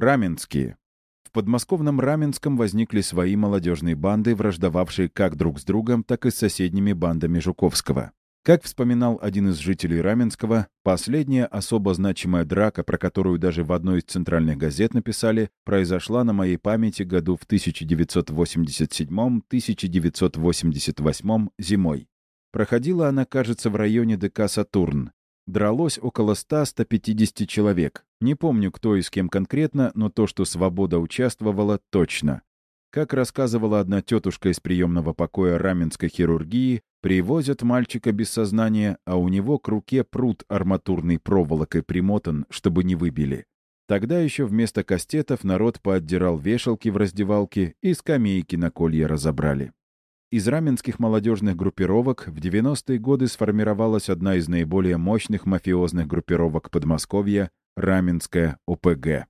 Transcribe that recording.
Раменские. В подмосковном Раменском возникли свои молодежные банды, враждовавшие как друг с другом, так и с соседними бандами Жуковского. Как вспоминал один из жителей Раменского, последняя особо значимая драка, про которую даже в одной из центральных газет написали, произошла на моей памяти году в 1987-1988 зимой. Проходила она, кажется, в районе ДК «Сатурн». Дралось около 100-150 человек. Не помню, кто и с кем конкретно, но то, что «Свобода» участвовала, точно. Как рассказывала одна тетушка из приемного покоя раменской хирургии, привозят мальчика без сознания, а у него к руке пруд арматурной проволокой примотан, чтобы не выбили. Тогда еще вместо кастетов народ поотдирал вешалки в раздевалке и скамейки на колье разобрали. Из раменских молодежных группировок в 90-е годы сформировалась одна из наиболее мощных мафиозных группировок Подмосковья — Раменская ОПГ.